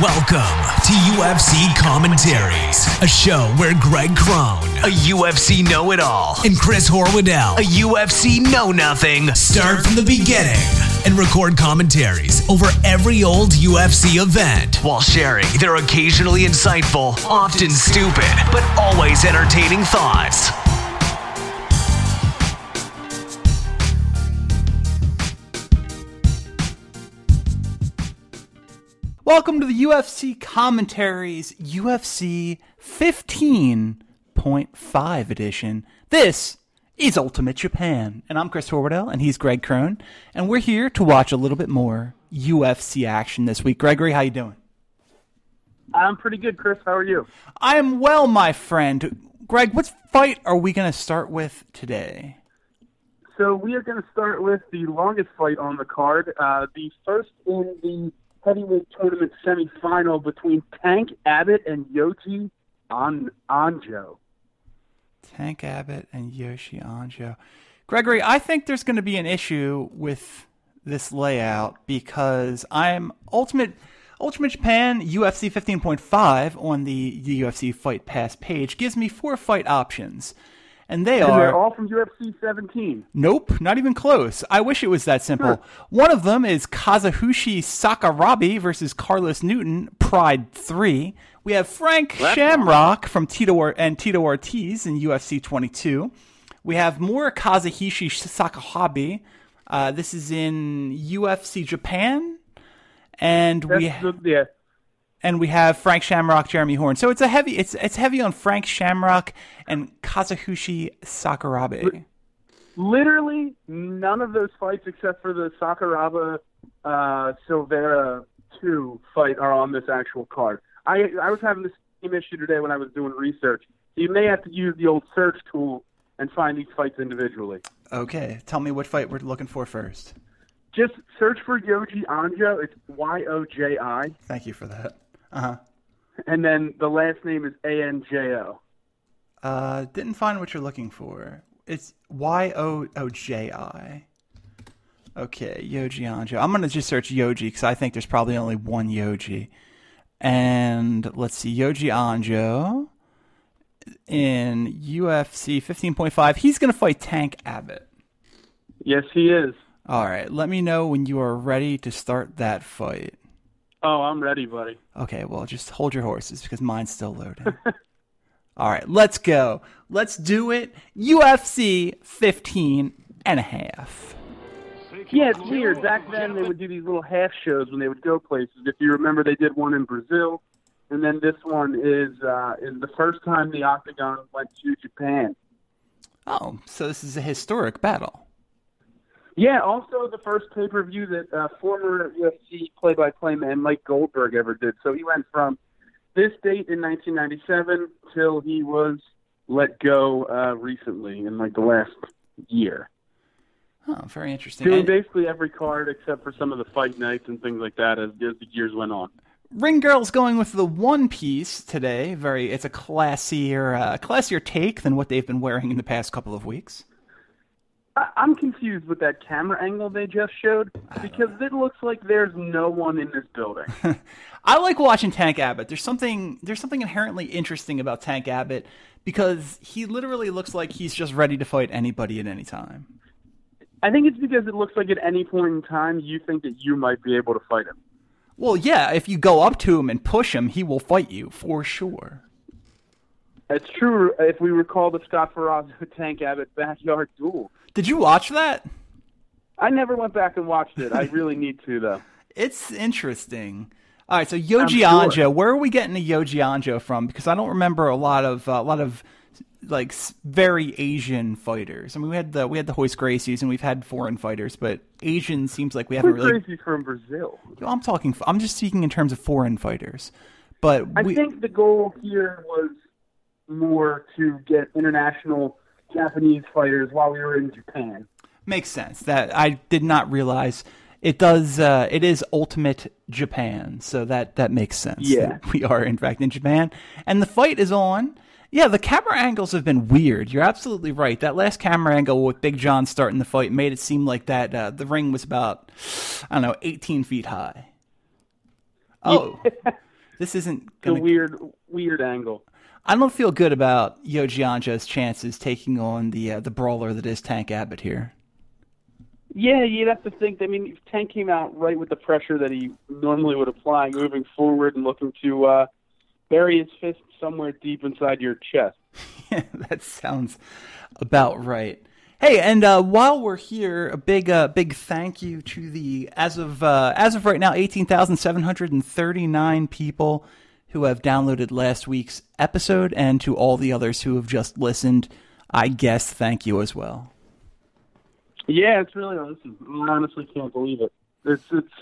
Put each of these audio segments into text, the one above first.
Welcome to UFC Commentaries, a show where Greg Crone, a UFC know it all, and Chris Horwoodell, a UFC know nothing, start from the beginning and record commentaries over every old UFC event while sharing their occasionally insightful, often stupid, but always entertaining thoughts. Welcome to the UFC commentaries, UFC 15.5 edition. This is Ultimate Japan, and I'm Chris Horwoodell, and he's Greg Crone, and we're here to watch a little bit more UFC action this week. Gregory, how you doing? I'm pretty good, Chris. How are you? I am well, my friend. Greg, what fight are we going to start with today? So we are going to start with the longest fight on the card, uh, the first in the heavyweight tournament semifinal between Tank Abbott and Yoji on Anjo. Tank Abbott and Yoshi Anjo. Gregory, I think there's going to be an issue with this layout because I'm Ultimate Ultimate Japan UFC 15.5 on the, the UFC Fight Pass page gives me four fight options. And they are they're all from UFC 17. Nope, not even close. I wish it was that simple. One of them is Kazushi Sakuraba versus Carlos Newton, Pride 3. We have Frank Shamrock from Tito and Tito Ortiz in UFC 22. We have more Kazushi Sakuraba. Uh, this is in UFC Japan. And we That's the, yeah. And we have Frank Shamrock, Jeremy Horn. So it's a heavy it's it's heavy on Frank Shamrock and Kazushi Sakuraba. Literally none of those fights except for the Sakuraba uh, Silveira 2 fight are on this actual card. I I was having this same issue today when I was doing research. You may have to use the old search tool and find these fights individually. Okay, tell me what fight we're looking for first. Just search for Yoji Anjo. It's Y O J I, Thank you for that. Uh-huh. and then the last name is A N J O. Uh didn't find what you're looking for. It's Y O O J I. Okay, Yoji Anjo. I'm gonna just search Yoji because I think there's probably only one Yoji. And let's see, Yoji Anjo in UFC 15.5. He's gonna fight Tank Abbott. Yes, he is. All right, let me know when you are ready to start that fight. Oh, I'm ready, buddy. Okay, well, just hold your horses because mine's still loading. All right, let's go. Let's do it. UFC 15 and a half. Yeah, it's weird. Back then, they would do these little half shows when they would go places. If you remember, they did one in Brazil, and then this one is uh, is the first time the Octagon went to Japan. Oh, so this is a historic battle. Yeah, also the first pay per view that uh, former UFC play by play man Mike Goldberg ever did. So he went from this date in 1997 till he was let go uh, recently in like the last year. Oh, very interesting. Doing basically every card except for some of the fight nights and things like that as, as the years went on. Ring Girl's going with the one piece today. Very, it's a classier, uh, classier take than what they've been wearing in the past couple of weeks. I, I'm confused with that camera angle they just showed because it looks like there's no one in this building. I like watching Tank Abbott. There's something there's something inherently interesting about Tank Abbott because he literally looks like he's just ready to fight anybody at any time. I think it's because it looks like at any point in time you think that you might be able to fight him. Well, yeah, if you go up to him and push him, he will fight you for sure. It's true if we recall the Scott Ferrozzo Tank Abbott backyard duel. Did you watch that? I never went back and watched it. I really need to though. It's interesting. All right, so Yoji Anjo, sure. where are we getting the Yoji Anjo from? Because I don't remember a lot of uh, a lot of like very Asian fighters. I mean, we had the we had the Royce Gracies and we've had foreign fighters, but Asian seems like we haven't really. Gracie's from Brazil? I'm talking. I'm just speaking in terms of foreign fighters. But I we, think the goal here was more to get international Japanese fighters while we were in Japan. makes sense. That I did not realize. It does. Uh, it is Ultimate Japan, so that that makes sense. Yeah. we are in fact in Japan, and the fight is on Yeah, the camera angles have been weird. You're absolutely right. That last camera angle with Big John starting the fight made it seem like that uh, the ring was about, I don't know, 18 feet high. Oh, this isn't gonna, weird, weird angle. I don't feel good about Yoji Anjo's chances taking on the uh, the brawler that is Tank Abbott here. Yeah, you'd have to think. I mean, if Tank came out right with the pressure that he normally would apply, moving forward and looking to uh, bury his fist somewhere deep inside your chest. that sounds about right. Hey, and uh, while we're here, a big, uh, big thank you to the as of uh, as of right now, eighteen thousand seven hundred and thirty nine people who have downloaded last week's episode, and to all the others who have just listened. I guess thank you as well. Yeah, it's really awesome. I honestly can't believe it. It's it's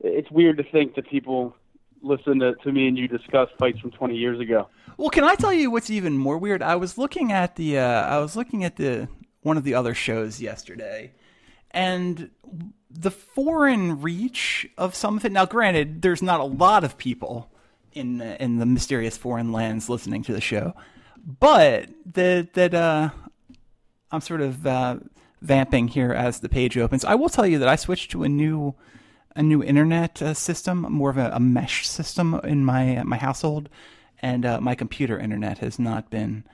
it's weird to think that people listen to, to me and you discuss fights from 20 years ago. Well, can I tell you what's even more weird? I was looking at the uh, I was looking at the one of the other shows yesterday, and the foreign reach of some of it. Now, granted, there's not a lot of people in the, in the mysterious foreign lands listening to the show, but that that uh, I'm sort of uh, vamping here as the page opens. I will tell you that I switched to a new a new internet uh, system, more of a, a, mesh system in my my household, and uh, my computer internet has not been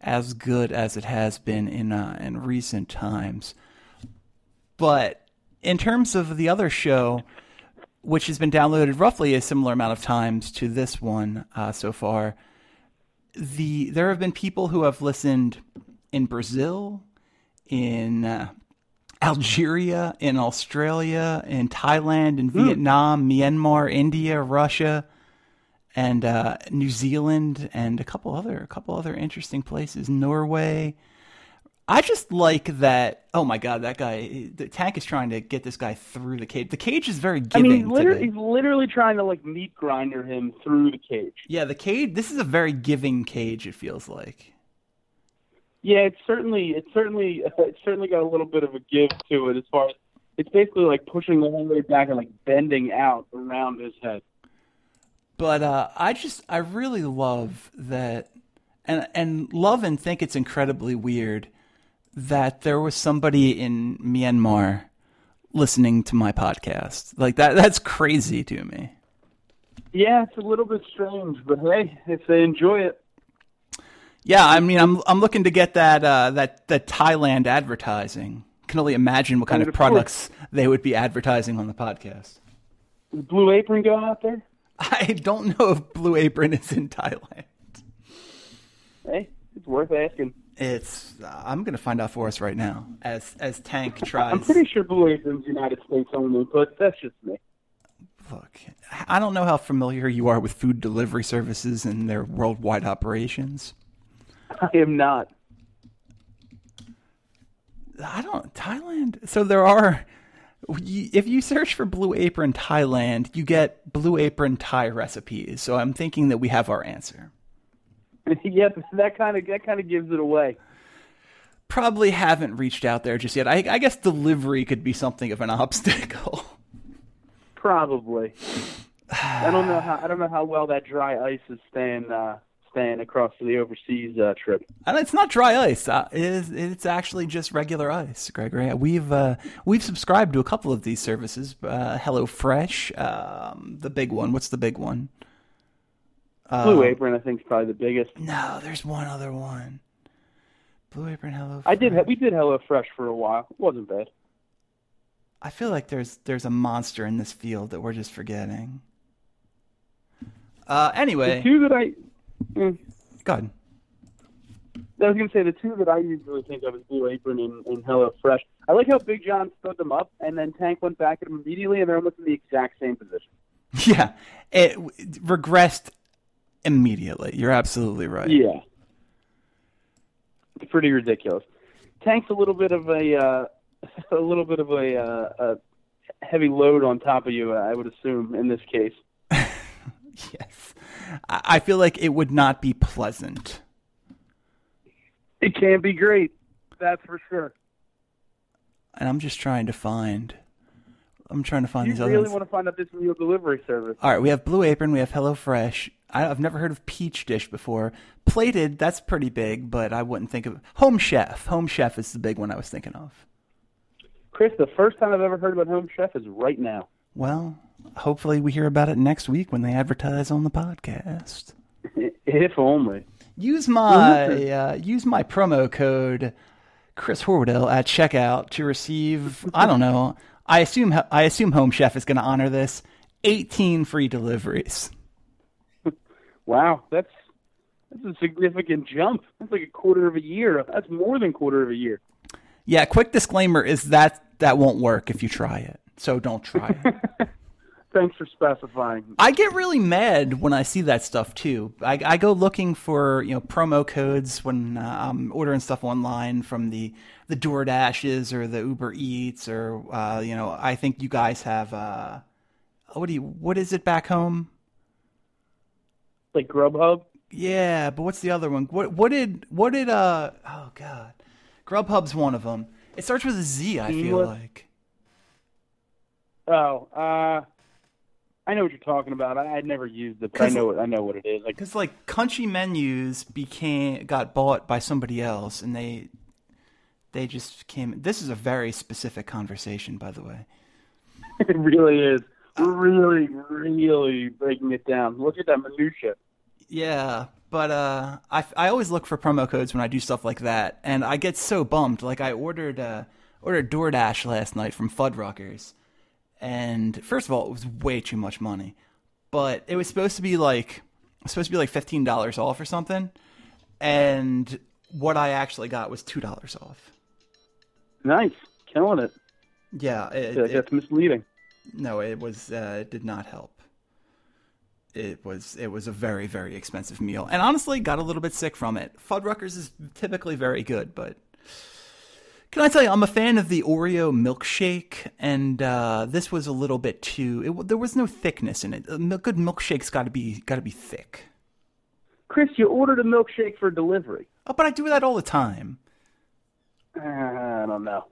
as good as it has been in uh, in recent times. But in terms of the other show, which has been downloaded roughly a similar amount of times to this one uh, so far, the there have been people who have listened in Brazil, in uh, Algeria, in Australia, in Thailand, in Vietnam, Myanmar, India, Russia, and uh, New Zealand, and a couple other a couple other interesting places, Norway. I just like that. Oh my god, that guy! The tank is trying to get this guy through the cage. The cage is very giving. I mean, literally, today. he's literally trying to like meat grinder him through the cage. Yeah, the cage. This is a very giving cage. It feels like. Yeah, it's certainly it's certainly it's certainly got a little bit of a give to it as far as it's basically like pushing the whole way back and like bending out around his head. But uh, I just I really love that, and and love and think it's incredibly weird that there was somebody in Myanmar listening to my podcast. Like that that's crazy to me. Yeah, it's a little bit strange, but hey, if they enjoy it, Yeah, I mean I'm I'm looking to get that uh, that that Thailand advertising. Can only imagine what kind And of of course- products they would be advertising on the podcast. is Blue Apron go out there? I don't know if Blue Apron is in Thailand. Hey, it's worth asking. It's uh, I'm going to find out for us right now as as Tank tries. I'm pretty sure Blue Apron's United States only, but that's just me. Look, I don't know how familiar you are with food delivery services and their worldwide operations. I am not. I don't Thailand. So there are if you search for Blue Apron Thailand, you get Blue Apron Thai recipes. So I'm thinking that we have our answer. yep, that kind of that kind of gives it away. Probably haven't reached out there just yet. I, I guess delivery could be something of an obstacle. Probably. I don't know how I don't know how well that dry ice is staying uh, staying across the overseas uh, trip. And it's not dry ice. Uh, it is, it's actually just regular ice, Gregory. We've uh, we've subscribed to a couple of these services. Uh, Hello Fresh, um, the big one. What's the big one? Blue Apron, I think, is probably the biggest. No, there's one other one. Blue Apron Hello. I did. We did Hello Fresh for a while. It wasn't bad. I feel like there's there's a monster in this field that we're just forgetting. Uh, The anyway, two that I, mm, go ahead. I was gonna say the two that I usually think of is Blue Apron and, and Hello Fresh. I like how Big John stood them up, and then Tank went back at him immediately, and they're almost in the exact same position. Yeah, it regressed immediately. You're absolutely right. Yeah, it's pretty ridiculous. Tank's a little bit of a uh, a little bit of a, uh, a heavy load on top of you. I would assume in this case. Yes. I I feel like it would not be pleasant. It can't be great, that's for sure. And I'm just trying to find I'm trying to find You these other really want to find out this meal delivery service? All right, we have Blue Apron, we have HelloFresh. I, I've never heard of Peach Dish before. Plated, that's pretty big, but I wouldn't think of Home Chef. Home Chef is the big one I was thinking of. Chris, the first time I've ever heard about Home Chef is right now. Well, hopefully we hear about it next week when they advertise on the podcast. If only. Use my uh, use my promo code Chris Horwedel at checkout to receive. I don't know. I assume I assume Home Chef is going to honor this. 18 free deliveries. Wow, that's that's a significant jump. That's like a quarter of a year. That's more than quarter of a year. Yeah, quick disclaimer is that that won't work if you try it. So don't try it. Thanks for specifying. I get really mad when I see that stuff too. I, I go looking for you know promo codes when uh, I'm ordering stuff online from the the DoorDashes or the Uber Eats or uh, you know I think you guys have uh, what do you what is it back home? Like Grubhub. Yeah, but what's the other one? What what did what did uh oh god, Grubhub's one of them. It starts with a Z. I feel like. Oh, uh, I know what you're talking about. I, I'd never used it, but I know I know what it is. Like Because like Country Menus became got bought by somebody else, and they they just came. This is a very specific conversation, by the way. it really is. Really, really breaking it down. Look at that minutia. Yeah, but uh, I I always look for promo codes when I do stuff like that, and I get so bummed. Like I ordered uh ordered DoorDash last night from Fuddruckers, and first of all, it was way too much money, but it was supposed to be like supposed to be like fifteen dollars off or something, and what I actually got was two dollars off. Nice, killing it. Yeah, it, Yeah, it- That's misleading. no, it was uh, it did not help. It was it was a very very expensive meal, and honestly, got a little bit sick from it. Fuddruckers is typically very good, but can I tell you, I'm a fan of the Oreo milkshake, and uh, this was a little bit too. It, there was no thickness in it. A good milkshake's got to be got to be thick. Chris, you ordered a milkshake for delivery. Oh, but I do that all the time. Uh, I don't know.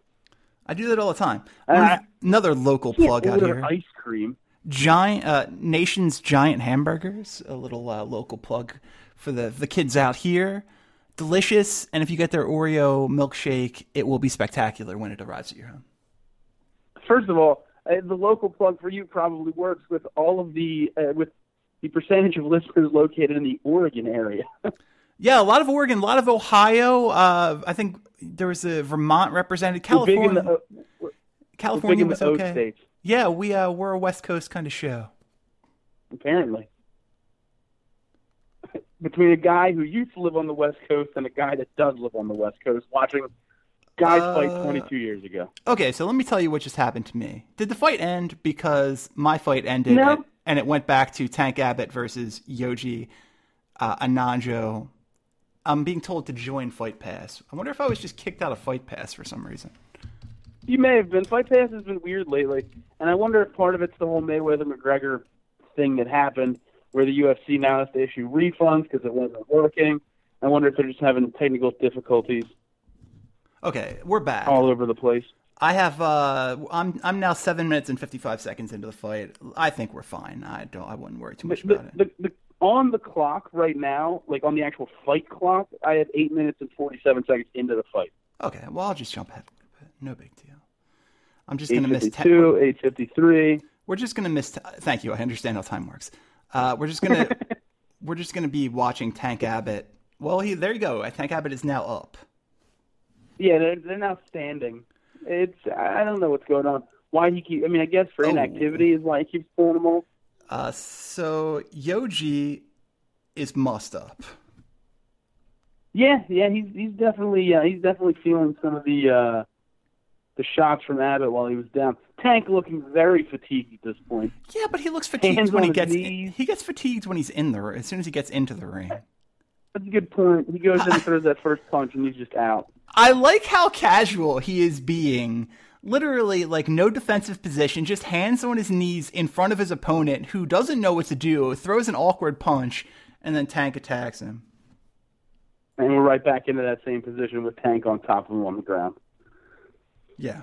I do that all the time. Uh, Another local plug out here. ice cream. Giant uh, nation's giant hamburgers a little uh, local plug for the the kids out here. Delicious and if you get their oreo milkshake it will be spectacular when it arrives at your home. First of all, uh, the local plug for you probably works with all of the uh, with the percentage of listeners located in the Oregon area. yeah a lot of oregon a lot of ohio uh, i think there was a vermont represented We're big in california the, we're we're big california was okay. states, yeah we uh, we're a west coast kind of show apparently. Between a guy who used to live on the West Coast and a guy that does live on the West Coast, watching guys fight Uh, 22 years ago. Okay, so let me tell you what just happened to me. Did the fight end because my fight ended No. and, and it went back to Tank Abbott versus Yoji uh, Ananjo? I'm being told to join Fight Pass. I wonder if I was just kicked out of Fight Pass for some reason. You may have been. Fight Pass has been weird lately, and I wonder if part of it's the whole Mayweather McGregor thing that happened, where the UFC now has to issue refunds because it wasn't working. I wonder if they're just having technical difficulties Okay, we're back. all over the place. I have uh I'm I'm now 7 minutes and 55 seconds into the fight. I think we're fine. I don't I wouldn't worry too much The, about it. the, the, on the clock right now, like on the actual fight clock, I have eight minutes and forty-seven seconds into the fight. Okay, well I'll just jump ahead a little bit. No big deal. I'm just going to miss 10 eight fifty-three. We're just gonna miss. T- Thank you. I understand how time works. Uh, we're just gonna we're just gonna be watching Tank Abbott. Well, he there you go. Tank Abbott is now up. Yeah, they're they're now standing. It's I don't know what's going on. Why he keep? I mean, I guess for Oh. inactivity is why he keeps pulling them all. Uh, so Yoji is mussed up. Yeah, yeah, he's he's definitely uh, he's definitely feeling some of the uh, the shots from Abbott while he was down. Tank looking very fatigued at this point. Yeah, but he looks fatigued Hands when he gets he gets fatigued when he's in the as soon as he gets into the ring. That's a good point. He goes in and throws that first punch, and he's just out. I like how casual he is being. Literally, like no defensive position, just hands on his knees in front of his opponent who doesn't know what to do, throws an awkward punch, and then Tank attacks him. And we're right back into that same position with Tank on top of him on the ground. Yeah.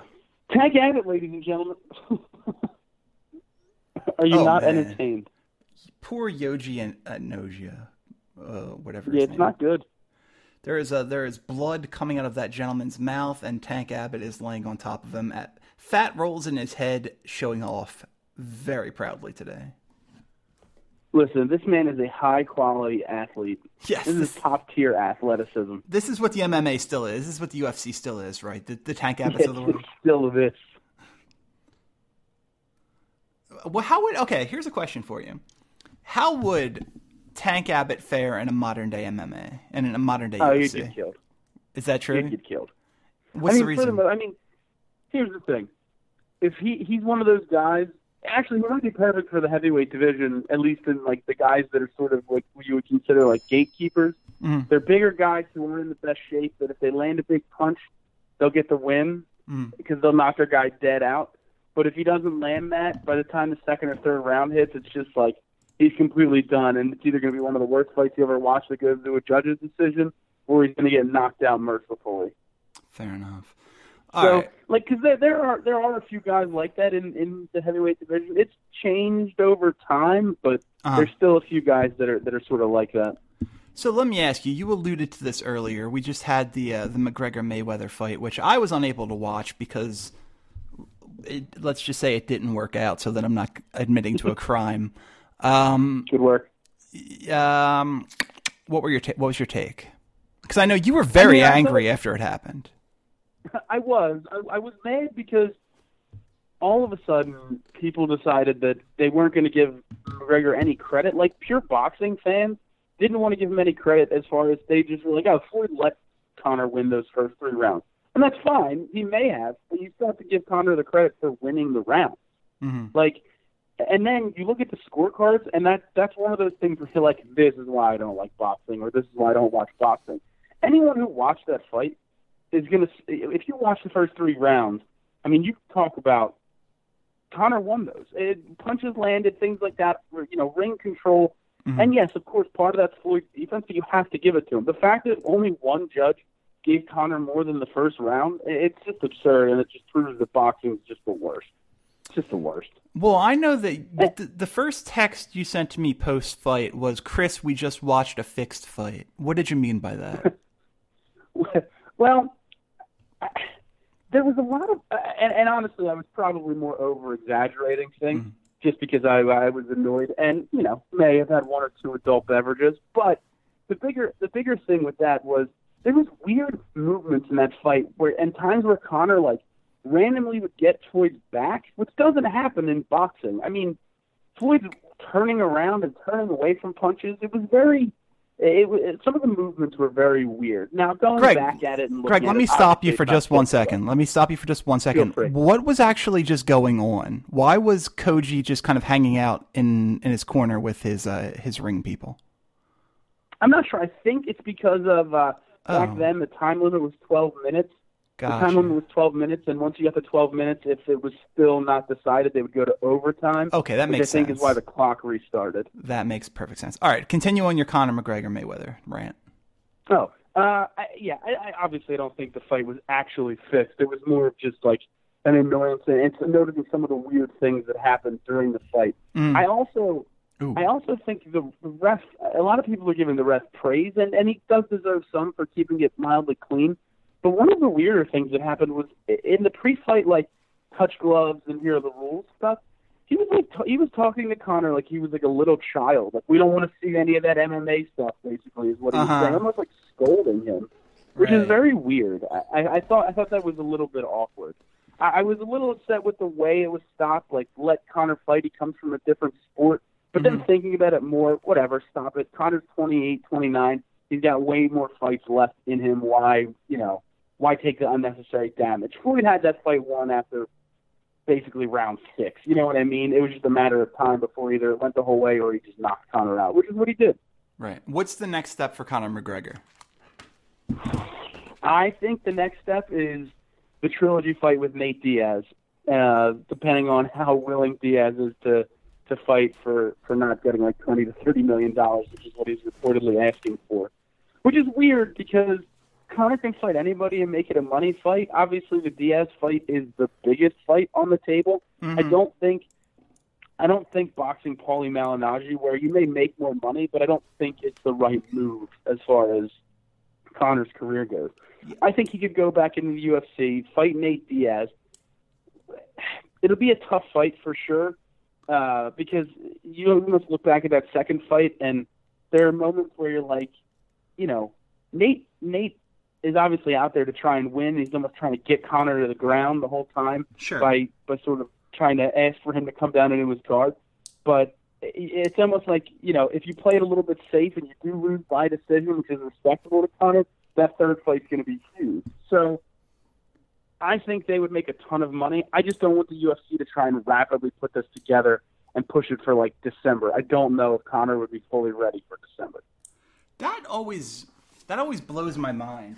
Tank Abbott, ladies and gentlemen. Are you Oh, not man. entertained? Poor Yoji and uh, Nogia, uh, whatever. Yeah, it's name. not good. There is a there is blood coming out of that gentleman's mouth, and Tank Abbott is laying on top of him. At fat rolls in his head, showing off very proudly today. Listen, this man is a high quality athlete. Yes, This is top tier athleticism. this is what the MMA still is. This is what the UFC still is, right? The, the Tank Abbotts of the world. Still this. Uh, well, how would okay? Here's a question for you: How would Tank Abbott fare in a modern day MMA and in a modern day Oh, you'd UFC? get killed. Is that You'd true? get killed. What's I the mean, reason? furthermore, I mean, here's the thing: if he he's one of those guys, actually, he might be perfect for the heavyweight division. At least in like the guys that are sort of like what you would consider like gatekeepers. Mhm. They're bigger guys who are in the best shape. That if they land a big punch, they'll get the win Mhm. because they'll knock their guy dead out. But if he doesn't land that, by the time the second or third round hits, it's just like he's completely done, and it's either going to be one of the worst fights you ever watched that goes to a judge's decision, or he's going to get knocked out mercifully. Fair enough. All so, right. like, because there, there are there are a few guys like that in in the heavyweight division. It's changed over time, but Uh-huh. there's still a few guys that are that are sort of like that. So let me ask you. You alluded to this earlier. We just had the uh, the McGregor Mayweather fight, which I was unable to watch because it, let's just say it didn't work out. So that I'm not admitting to a crime. Um, Good work. um, what were your ta- what was your take? Because I know you were very I mean, angry after it happened. I was. I, I was mad because all of a sudden people decided that they weren't going to give McGregor any credit. Like pure boxing fans didn't want to give him any credit as far as they just were like, "Oh, Floyd let Conor win those first three rounds," and that's fine. He may have, but you still have to give Conor the credit for winning the round. hmm Like, and then you look at the scorecards, and that that's one of those things where you're like, "This is why I don't like boxing," or "This is why I don't watch boxing." Anyone who watched that fight is gonna. If you watch the first three rounds, I mean, you talk about Conor won those. It, punches landed, things like that. You know, ring control. Mhm. And yes, of course, part of that's Floyd's defense, but you have to give it to him. The fact that only one judge gave Conor more than the first round, it's just absurd, and it just proves that boxing is just the worst. It's just the worst. Well, I know that the, the first text you sent to me post fight was, "Chris, we just watched a fixed fight." What did you mean by that? well, I- there was a lot of, and, and honestly, I was probably more over exaggerating things Mhm. just because I, I was annoyed, and you know, may have had one or two adult beverages. But the bigger, the bigger thing with that was there was weird movements in that fight where, and times where Conor like randomly would get Floyd's back, which doesn't happen in boxing. I mean, Floyd's turning around and turning away from punches. It was very. It, was some of the movements were very weird. Now going Greg, back at it and looking Greg, let it, me stop you for just one second. Let me stop you for just one second. What was actually just going on? Why was Yoji just kind of hanging out in in his corner with his uh, his ring people? I'm not sure. I think it's because of uh, back Oh. then the time limit was 12 minutes. The time limit was 12 minutes, and once you got to 12 minutes, if it was still not decided, they would go to overtime. Okay, that makes I think sense. is why the clock restarted. That makes perfect sense. All right, continue on your Conor McGregor Mayweather rant. Oh, uh, I, yeah. I, I obviously don't think the fight was actually fixed. It was more of just like an annoyance, and it's noticing some of the weird things that happened during the fight. Mm. I also Ooh. I also think the the ref. A lot of people are giving the ref praise, and and he does deserve some for keeping it mildly clean. But one of the weirder things that happened was in the pre-fight, like touch gloves and here are the rules stuff. He was like t- he was talking to Conor like he was like a little child. Like we don't want to see any of that MMA stuff. Basically, is what he Uh-huh. was saying, almost like scolding him, which Right. is very weird. I, I, thought I thought that was a little bit awkward. I, I was a little upset with the way it was stopped. Like let Conor fight. He comes from a different sport. But then Mhm. thinking about it more, whatever, stop it. Conor's 28, 29. He's got way more fights left in him. Why, you know, why take the unnecessary damage? Floyd had that fight won after basically round six. You know what I mean? It was just a matter of time before either it went the whole way or he just knocked Conor out, which is what he did. Right. What's the next step for Conor McGregor? I think the next step is the trilogy fight with Nate Diaz, uh, depending on how willing Diaz is to to fight for for not getting like twenty to thirty million dollars, which is what he's reportedly asking for. Which is weird because Conor can fight anybody and make it a money fight. Obviously, the Diaz fight is the biggest fight on the table. Mm-hmm. I don't think, I don't think boxing Paulie Malignaggi, where you may make more money, but I don't think it's the right move as far as Conor's career goes. I think he could go back into the UFC, fight Nate Diaz. It'll be a tough fight for sure, uh, because you must look back at that second fight, and there are moments where you're like, you know, Nate Nate is obviously out there to try and win. He's almost trying to get Conor to the ground the whole time Sure. by by sort of trying to ask for him to come down into his guard. But it's almost like you know, if you play it a little bit safe and you do lose by decision, which is respectable to Conor, that third fight's going to be huge. So. I think they would make a ton of money. I just don't want the UFC to try and rapidly put this together and push it for like December. I don't know if Conor would be fully ready for December. That always that always blows my mind.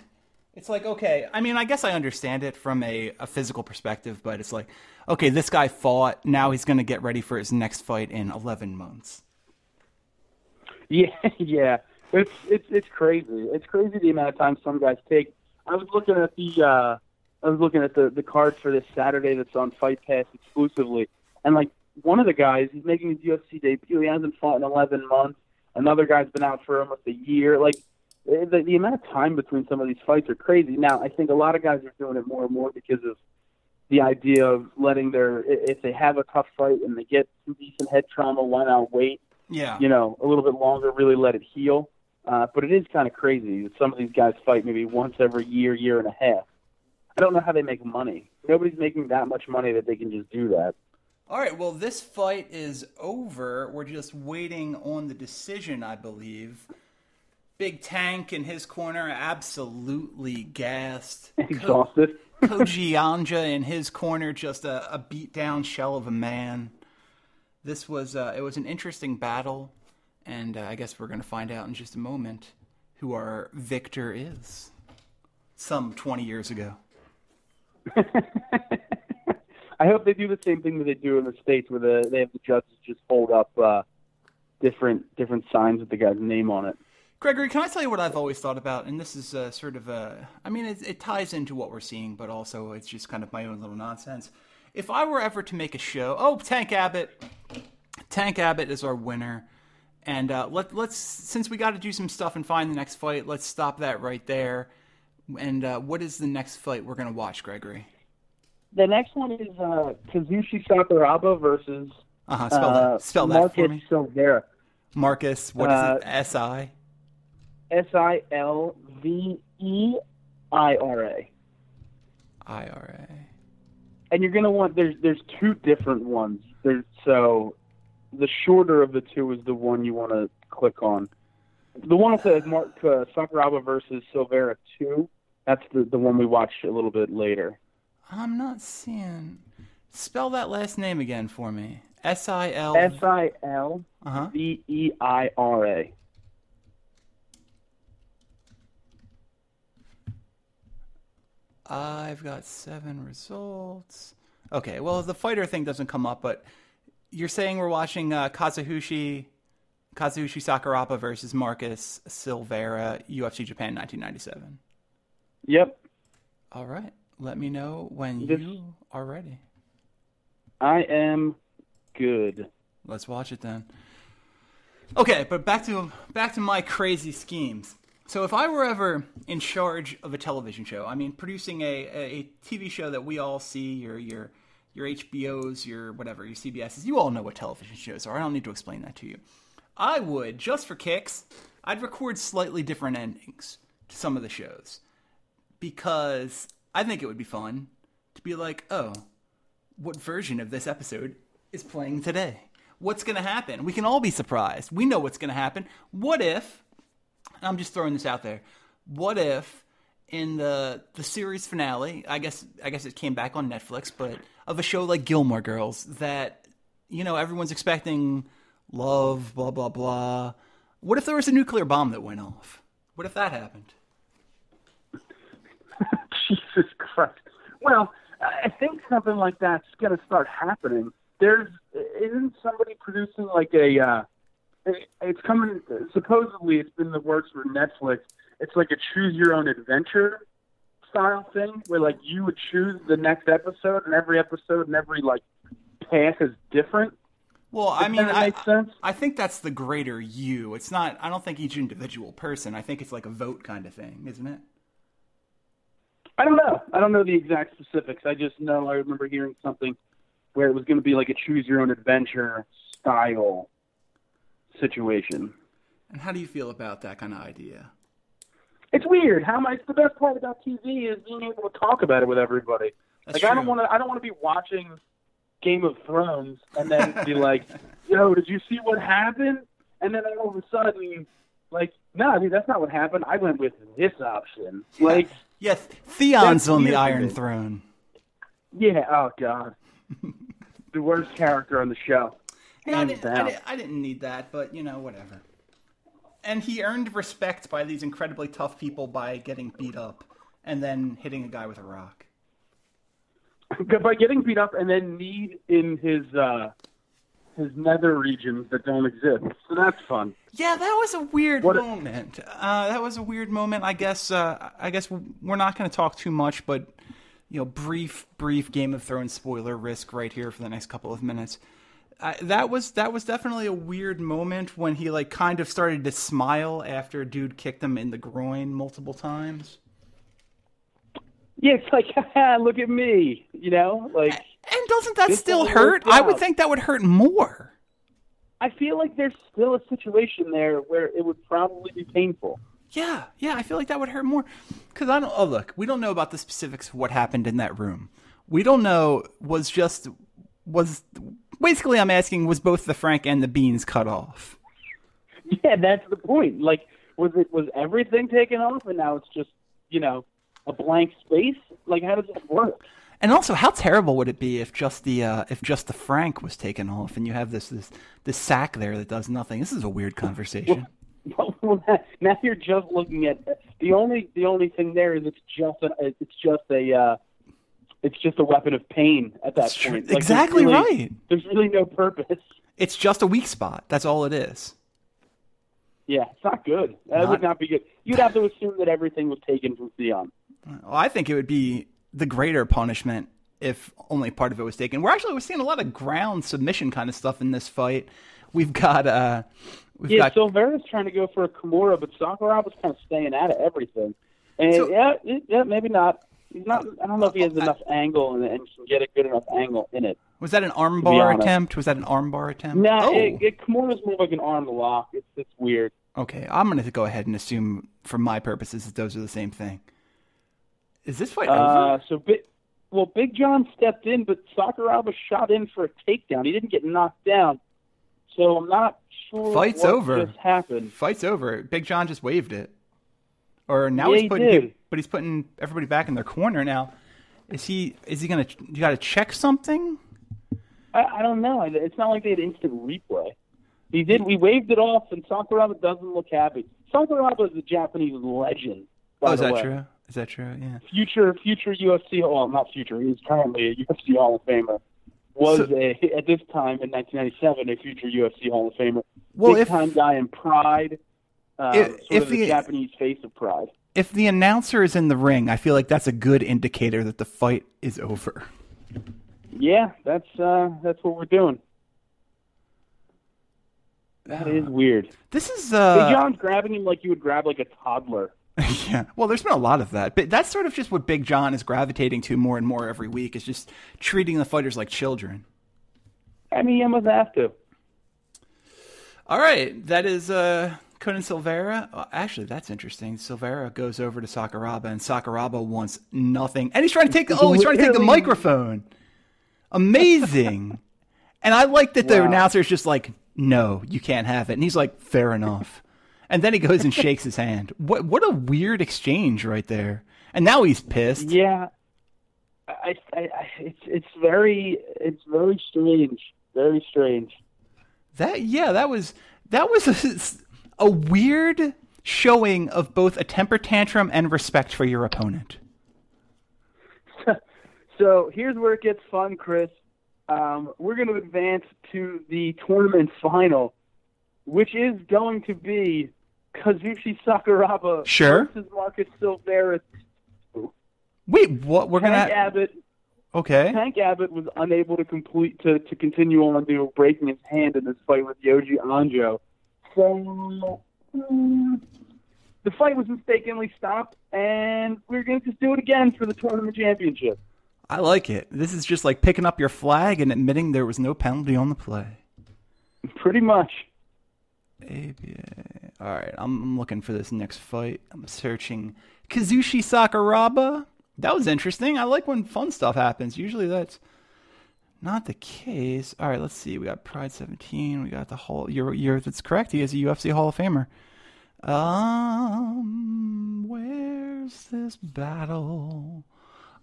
It's like, okay, I mean, I guess I understand it from a, a physical perspective, but it's like, okay, this guy fought, now he's going to get ready for his next fight in 11 months. Yeah, yeah. It's it's it's crazy. It's crazy the amount of time some guys take. I was looking at the uh I was looking at the the card for this Saturday that's on Fight Pass exclusively, and like one of the guys, he's making his UFC debut. He hasn't fought in 11 months. Another guy's been out for almost a year. Like the, the amount of time between some of these fights are crazy. Now, I think a lot of guys are doing it more and more because of the idea of letting their if they have a tough fight and they get some decent head trauma, why not wait? Yeah. you know, a little bit longer, really let it heal. Uh, but it is kind of crazy. that Some of these guys fight maybe once every year, year and a half. I don't know how they make money. Nobody's making that much money that they can just do that. All right, well, this fight is over. We're just waiting on the decision, I believe. Big Tank in his corner, absolutely gassed. Exhausted. Yoji Anjo in his corner, just a, a beat down shell of a man. This was uh, it was an interesting battle, and uh, I guess we're going to find out in just a moment who our victor is. Some twenty years ago. I hope they do the same thing that they do in the states, where the, they have the judges just hold up uh, different different signs with the guy's name on it. Gregory, can I tell you what I've always thought about? And this is uh, sort of a, I mean, it, it ties into what we're seeing, but also it's just kind of my own little nonsense. If I were ever to make a show, oh, Tank Abbott, Tank Abbott is our winner, and uh, let let's since we got to do some stuff and find the next fight, let's stop that right there. And uh, what is the next fight we're gonna watch, Gregory? The next one is uh, Kazushi Sakuraba versus Uh huh. Spell uh, that. Spell that Marcus for me. Silveira. Marcus. What is Uh, it? S I. S I L V E I R A. I R A. and you're gonna want there's there's two different ones. There's so the shorter of the two is the one you want to click on. The one that says Mark uh, Sakuraba versus Silveira two. That's the the one we watched a little bit later. I'm not seeing. Spell that last name again for me. S I L. S I L Uh-huh. V E I R A. I've got seven results. Okay, well the fighter thing doesn't come up, but you're saying we're watching uh, Kazushi, Kazushi Sakuraba versus Marcus Silveira, UFC Japan 1997. Yep, All right, let me know when This- you are ready. I am good. Let's watch it then. Okay, but back to back to my crazy schemes. So if I were ever in charge of a television show, I mean producing a, a TV show that we all see, your your your HBOs, your whatever, your CBSs, you all know what television shows are. I don't need to explain that to you. I would, just for kicks, I'd record slightly different endings to some of the shows. Because I think it would be fun to be like, oh, what version of this episode is playing today? What's going to happen? We can all be surprised. We know what's going to happen. What if, I'm just throwing this out there, what if in the the series finale, I guess I guess it came back on Netflix, but of a show like Gilmore Girls that you know everyone's expecting love, blah blah blah. What if there was a nuclear bomb that went off? What if that happened? Jesus Christ. Well, I think something like that's going to start happening. There's isn't somebody producing like a uh it- it's coming supposedly it's been the works for Netflix. it's like a choose your own adventure style thing where like you would choose the next episode and every episode and every like path is different. Well, I mean, I. I think that's the greater you. It's not. I don't think each individual person. I think it's like a vote kind of thing, isn't it? I don't know. I don't know the exact specifics. I just know I remember hearing something where it was going to be like a choose your own adventure style situation. And how do you feel about that kind of idea? It's weird. How much the best part about TV is being able to talk about it with everybody. That's like I don't want to. I don't want to be watching Game of Thrones and then be like, "Yo, did you see what happened?" And then all of a sudden, like, no, dude, that's not what happened. I went with this option. Like, Yes, Theon's on the. Iron Throne. yeah, oh god, the worst character on the show. Hey, I, didn't, I, didn't, I didn't need that, but you know, whatever. And he earned respect by these incredibly tough people by getting beat up and then hitting a guy with a rock. by getting beat up and then need in his uh his nether regions that don't exist. So that's fun. Yeah, that was a weird What a- moment. Uh, that was a weird moment. I guess. Uh, I guess we're not going to talk too much, but you know, brief, brief Game of Thrones spoiler risk right here for the next couple of minutes. I, that was that was definitely a weird moment when he like kind of started to smile after a dude kicked him in the groin multiple times. Yeah, it's like, ah, look at me, you know, like. And doesn't that still hurt? I would think that would hurt more. I feel like there's still a situation there where it would probably be painful. Yeah, yeah, I feel like that would hurt more. Because I don't. Oh, look, we don't know about the specifics of what happened in that room. We don't know. Was just was basically. I'm asking. Was both the Frank and the beans cut off? Yeah, that's the point. Like, was it was everything taken off, and now it's just you know a blank space? Like, how does that work? And also, how terrible would it be if just the uh, if just the Frank was taken off, and you have this this this sack there that does nothing? This is a weird conversation. Well, now you're just looking at the only the only thing there is it's just a it's just a uh, it's just a weapon of pain at that true. point. Like, there's Exactly really- right. There's really no purpose. It's just a weak spot. That's all it is. Yeah, it's not good. That Not- would not be good. You'd have to assume that everything was taken from Theon. Well, I think it would be the greater punishment if only part of it was taken. We're actually we're seeing a lot of ground submission kind of stuff in this fight. We've got uh, we've Yeah, got Silveira's trying to go for a Kimura, but Sakuraba was kind of staying out of everything. And So- yeah, yeah, maybe not. He's not. I don't know if he has enough angle and, and can get a good enough angle in it. was that an armbar attempt? Was that an armbar attempt? No, oh, it, it, Kimura's more like an arm lock. It's it's weird. okay. I'm gonna go ahead and assume, for my purposes, that those are the same thing. Is this fight Uh, over? so. Well, Big John stepped in, but Sakuraba shot in for a takedown. He didn't get knocked down, so I'm not sure. Fight's what over. Just happened. Fight's over. Big John just waved it, or now Yeah, he's he putting, did. but he's putting everybody back in their corner now. Is he? Is he gonna? You got to check something? I, I don't know. It's not like they had instant replay. He did. We waved it off, and Sakuraba doesn't look happy. Sakuraba is a Japanese legend. By Oh, is that way. true? Is that true? Yeah. Future, future UFC. Well, not future. He's currently a UFC Hall of Famer. Was So- a at this time in 1997 a future UFC Hall of Famer. Well, Big if- time guy in Pride. Uh, If- sort if of the the- Japanese face of Pride. If the announcer is in the ring, I feel like that's a good indicator that the fight is over. Yeah, that's uh, that's what we're doing. That is weird. This is Big uh John's grabbing him like you would grab like a toddler. yeah. Well, there's been a lot of that, but that's sort of just what Big John is gravitating to more and more every week. Is just treating the fighters like children. I mean, you must have to. All right, that is uh Conan Silveira. Actually, that's interesting. Silveira goes over to Sakuraba, and Sakuraba wants nothing, and he's trying to take. The, oh, he's trying to take the microphone. Amazing. and I like that the Wow. announcer is just like, "No, you can't have it," and he's like, "Fair enough." And then he goes and shakes his hand. What what a weird exchange right there. And now he's pissed. Yeah, I, I, I it's it's very it's very strange, very strange. That yeah, that was that was a, a weird showing of both a temper tantrum and respect for your opponent. So here's where it gets fun, Chris. Um, we're going to advance to the tournament final, which is going to be Kazushi Sakuraba Sure. versus Marcus Silveira. Wait, what? We're Tank gonna. Abbott Okay. Tank Abbott was unable to complete to, to continue on due to breaking his hand in this fight with Yoji Anjo. So mm, the fight was mistakenly stopped, and we're going to just do it again for the tournament championship. I like it. This is just like picking up your flag and admitting there was no penalty on the play. Pretty much. ABA. All right, I'm, I'm looking for this next fight. I'm searching Kazushi Sakuraba. That was interesting. I like when fun stuff happens. Usually that's not the case. All right, let's see. We got Pride 17. We got the Hall. You're, you're that's correct. He is a UFC Hall of Famer. Um, where's this battle?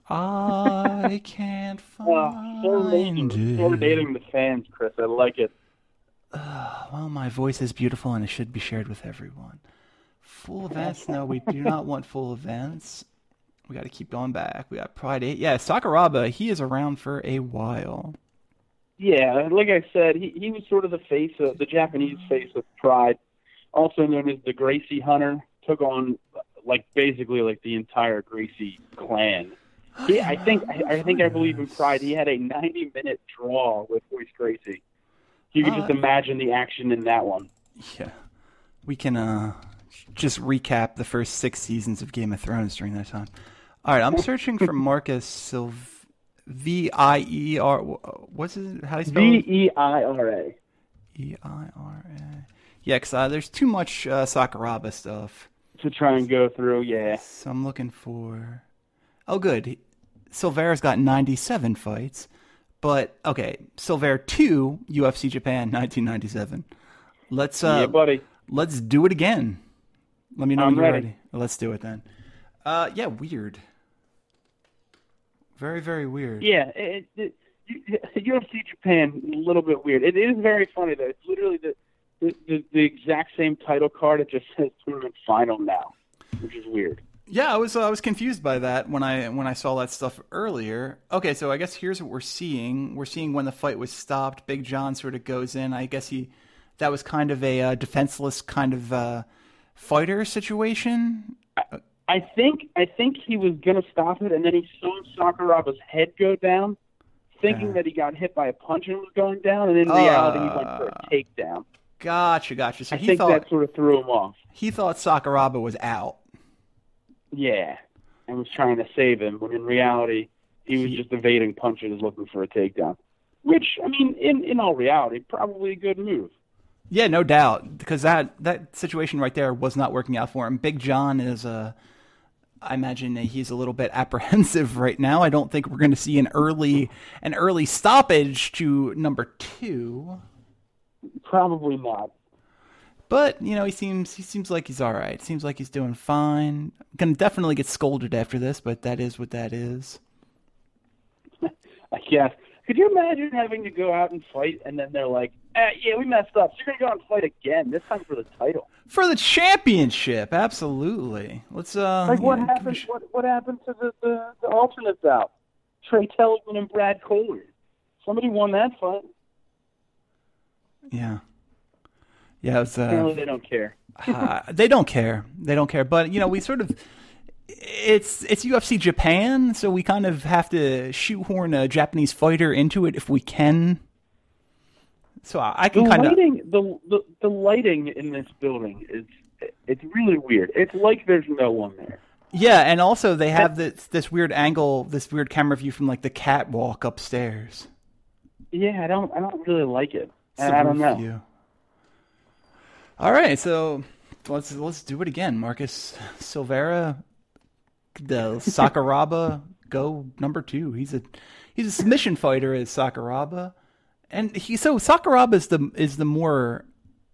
I can't find serenading, it. serenading the fans, Chris. I like it. Well, my voice is beautiful and it should be shared with everyone. Full events? No, we do not want full events. We got to keep going back. We got Pride 8. Yeah, Sakuraba, he is around for a while. Yeah, like I said, he he was sort of the face of the Japanese face of Pride, also known as the Gracie Hunter. Took on like basically like the entire Gracie clan. He, I think I, I think I believe in Pride. He had a 90 minute draw with Royce Gracie. You can just Uh, imagine the action in that one. Yeah. We can uh just recap the first six seasons of Game of Thrones during that time. All right, I'm searching for Marcus Silv V I E R what's it? How do you spell V? E I R A. E I R A. Yeah, cuz uh, there's too much uh, Sakuraba stuff. To try and go through, yeah. So I'm looking for. Oh, good. Silveira's got 97 fights, but okay, Silveira 2 UFC Japan 1997. Let's uh, yeah, buddy. let's do it again. Let me know I'm when you're ready. ready. Let's do it then. Uh, yeah, weird. Very very weird. Yeah, it, it, UFC Japan a little bit weird. It is very funny though. It's literally the the, the the exact same title card. It just says tournament final now, which is weird. Yeah, I was uh, I was confused by that when I when I saw that stuff earlier. Okay, so I guess here's what we're seeing. We're seeing when the fight was stopped. Big John sort of goes in. I guess he that was kind of a uh, defenseless kind of uh, fighter situation. I think I think he was gonna stop it, and then he saw Sakuraba's head go down, thinking Uh. that he got hit by a punch and was going down, and in reality he went for a takedown. Gotcha, gotcha. So I he think thought that sort of threw him off. he thought Sakuraba was out. Yeah, and was trying to save him, when in reality he was just evading punches, looking for a takedown. Which I mean, in in all reality, probably a good move. Yeah, no doubt, because that that situation right there was not working out for him. Big John is uh, I imagine that he's a little bit apprehensive right now. I don't think we're going to see an early an early stoppage to number two, Probably not. but you know he seems he seems like he's all right. Seems like he's doing fine. Going to definitely get scolded after this, but that is what that is. I guess. Could you imagine having to go out and fight, and then they're like, eh, "Yeah, we messed up. So you're gonna go out and fight again. This time for the title." For the championship, absolutely. Let's uh, Like what yeah, happened? sh- What what happened to the the, the alternates out? Tra Telligman and Brad Kohler. Somebody won that fight. Yeah, yeah. It was, uh, Apparently, they don't care. uh, they don't care. They don't care. But you know, we sort of it's it's UFC Japan, so we kind of have to shoehorn a Japanese fighter into it if we can. So I, I can kind of the, the the lighting in this building is it's really weird. It's like there's no one there. yeah, and also they have this this weird angle, this weird camera view from like the catwalk upstairs. Yeah, I don't I don't really like it. And I don't know. view. All right, so let's let's do it again. Marcus Silveira, the Sakuraba, go number two. He's a he's a submission fighter as Sakuraba, and he so Sakuraba is the is the more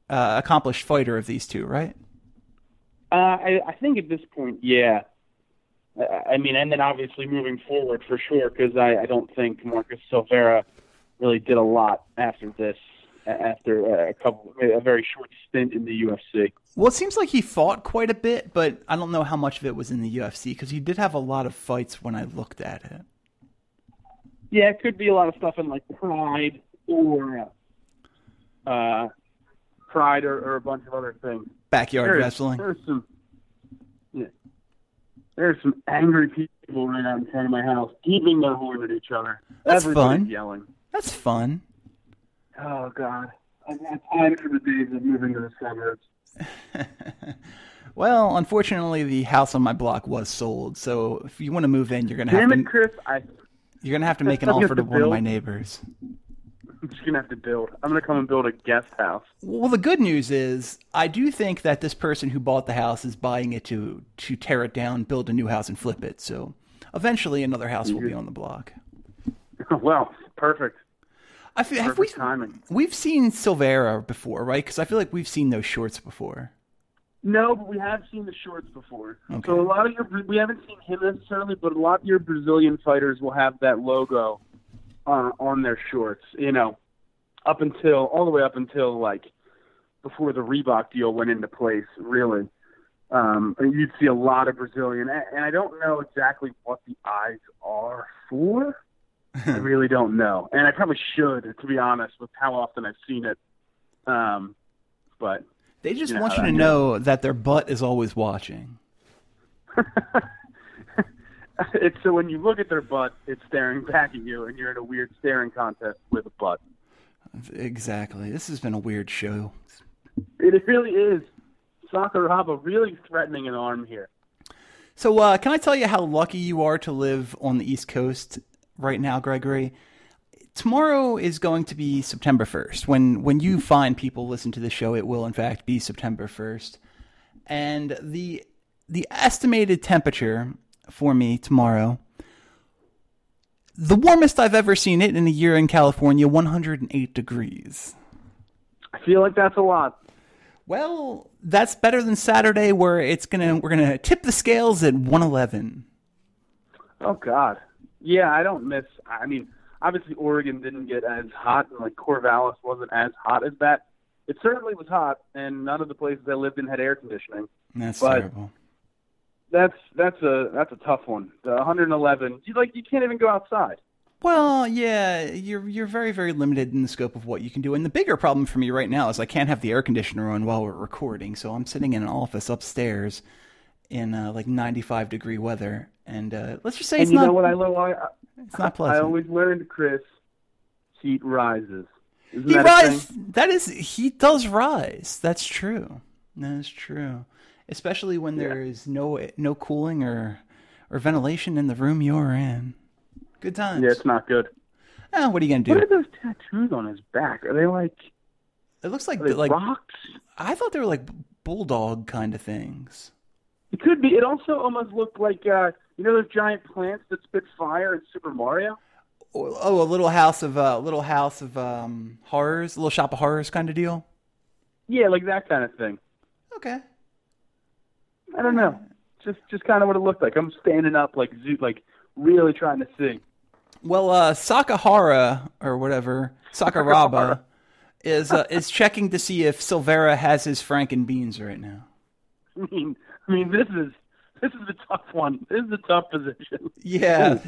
uh, accomplished fighter of these two, right? Uh, I, I think at this point, yeah. I mean, and then obviously moving forward for sure, because I, I don't think Marcus Silveira really did a lot after this, after a couple, a very short stint in the UFC. Well, it seems like he fought quite a bit, but I don't know how much of it was in the UFC because he did have a lot of fights when I looked at it. Yeah, it could be a lot of stuff in like Pride or uh, Pride or, or a bunch of other things. backyard There's, wrestling. there's some, yeah, there's some angry people right out in front of my house, heaving their horn at each other. That's Everybody's fun. Yelling. That's fun. Oh God, I'm not time for the days of moving to the suburbs. Well, unfortunately, the house on my block was sold. So if you want to move in, you're gonna have Damn to it, Chris! I, you're gonna have to make an offer to to one of my neighbors. I'm just gonna have to build. I'm gonna come and build a guest house. Well, the good news is I do think that this person who bought the house is buying it to to tear it down, build a new house, and flip it. So eventually, another house will be on the block. well, perfect. I feel have we timing. we've seen Silveira before, right? Because I feel like we've seen those shorts before. No, but we have seen the shorts before. Okay. So a lot of your we haven't seen him necessarily, but a lot of your Brazilian fighters will have that logo uh, on their shorts. You know, up until all the way up until like before the Reebok deal went into place. Really, um, you'd see a lot of Brazilian, and I don't know exactly what the eyes are for. I really don't know, and I probably should, to be honest, with how often I've seen it. Um, but They just You know want you to know that their butt is always watching. it's so when you look at their butt, it's staring back at you, and you're in a weird staring contest with a butt. Exactly. This has been a weird show. It really is. Sakuraba really threatening an arm here. So, uh, can I tell you how lucky you are to live on the East Coast right now, Gregory? Tomorrow is going to be September 1st. When when you find people listen to the show, it will in fact be September 1st. And the the estimated temperature for me tomorrow the warmest I've ever seen it in a year in California, 108 degrees. I feel like that's a lot. Well, that's better than Saturday where it's going to we're going to tip the scales at 111. Oh God. Yeah, I don't miss. I mean, obviously Oregon didn't get as hot, and like Corvallis wasn't as hot as that. It certainly was hot, and none of the places I lived in had air conditioning. That's But- terrible. That's that's a that's a tough one. The 111. You like you can't even go outside. Well, yeah, you're you're very very limited in the scope of what you can do. And the bigger problem for me right now is I can't have the air conditioner on while we're recording. So I'm sitting in an office upstairs in uh, like 95 degree weather, and uh, let's just say And it's you not know what I? I, it's not pleasant. I always learned, Chris. Heat rises. Isn't he that a rise. thing? That is, he does rise. That's true. That is true. Especially when there is no no cooling or or ventilation in the room you're in. Good times. Yeah, it's not good. Ah, what are you gonna do? What are those tattoos on his back? Are they like It looks like like rocks? I thought they were like bulldog kind of things. It could be. It also almost looked like uh, you know those giant plants that spit fire in Super Mario. Oh, a little house of uh, little house of um, horrors, a little shop of horrors kind of deal. Yeah, like that kind of thing. Okay. I don't know. Just just kind of what it looked like. I'm standing up like zoo, like really trying to see. Well, uh, Sakahara or whatever Sakuraba is uh, is checking to see if Silveira has his Franken beans right now. I mean, I mean, this is this is a tough one. This is a tough position. Yeah,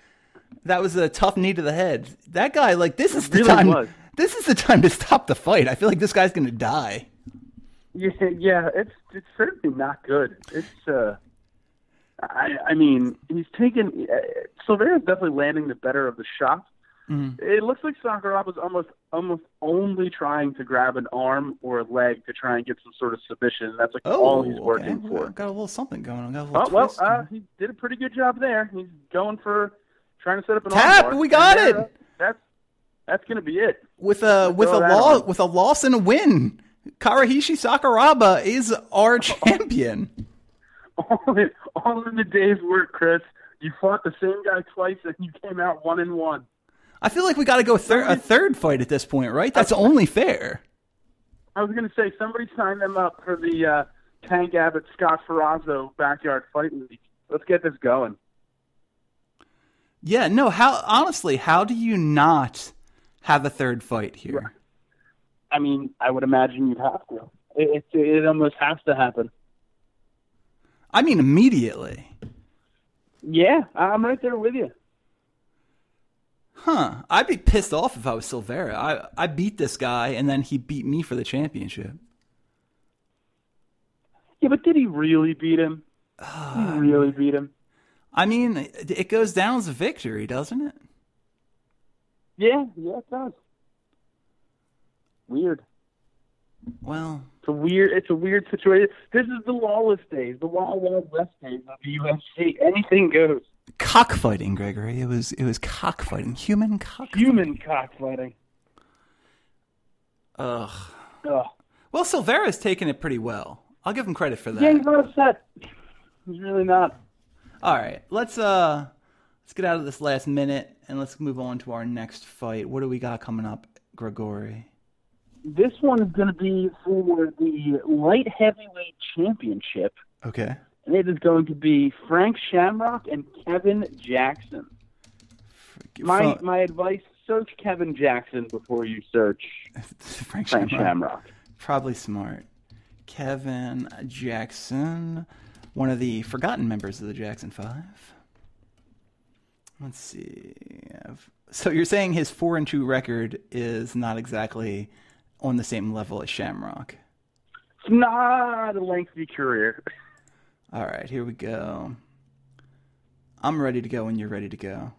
that was a tough knee to the head. That guy, like, this is the really time. was. This is the time to stop the fight. I feel like this guy's gonna die. Yeah, yeah, it's it's certainly not good. It's uh, I I mean, he's taken uh, Silveira's definitely landing the better of the shots. Mm-hmm. It looks like Sakuraba's almost almost only trying to grab an arm or a leg to try and get some sort of submission. That's like Oh, all he's okay. working Well, for. Got a little something going on. Got a little Oh, well, twist. uh, he did a pretty good job there. He's going for trying to set up an Tap, armbar. we got And it! there, uh, That's that's gonna be it. with a with a loss with a loss and a win. Karahishi Sakuraba is our champion. All in, all in the day's work, Chris. You fought the same guy twice, and you came out one and one. I feel like we got to go thir- a third fight at this point, right? That's only fair. I was going to say somebody sign them up for the uh, Tank Abbott Scott Ferrozzo backyard fight league. Let's get this going. Yeah, no. How honestly, how do you not have a third fight here? I mean, I would imagine you'd have to. It, it, it almost has to happen. I mean, immediately. Yeah, I'm right there with you. Huh? I'd be pissed off if I was Silveira. I I beat this guy, and then he beat me for the championship. Yeah, but did he really beat him? Did he uh, really beat him? I mean, it it goes down as a victory, doesn't it? Yeah, yeah, it does. Weird. Well, It's a weird. It's a weird situation. This is the lawless days, the wild, wild west days of the UFC. Anything goes. Cockfighting, Gregory. It was it was cockfighting, human cock. Human cockfighting. Ugh. Ugh. Well, Silveira's taken it pretty well. I'll give him credit for that. Yeah, he's not upset. He's really not. All right, let's uh let's get out of this last minute and let's move on to our next fight. What do we got coming up, Gregory? This one is going to be for the light heavyweight championship, Okay. And it is going to be Frank Shamrock and Kevin Jackson. My my advice: search Kevin Jackson before you search Frank Frank Shamrock. Shamrock. Probably smart. Kevin Jackson, one of the forgotten members of the Jackson Five. Let's see. So you're saying his four and two record is not exactly on the same level as Shamrock. It's not a lengthy career. All right, here we go. I'm ready to go when you're ready to go.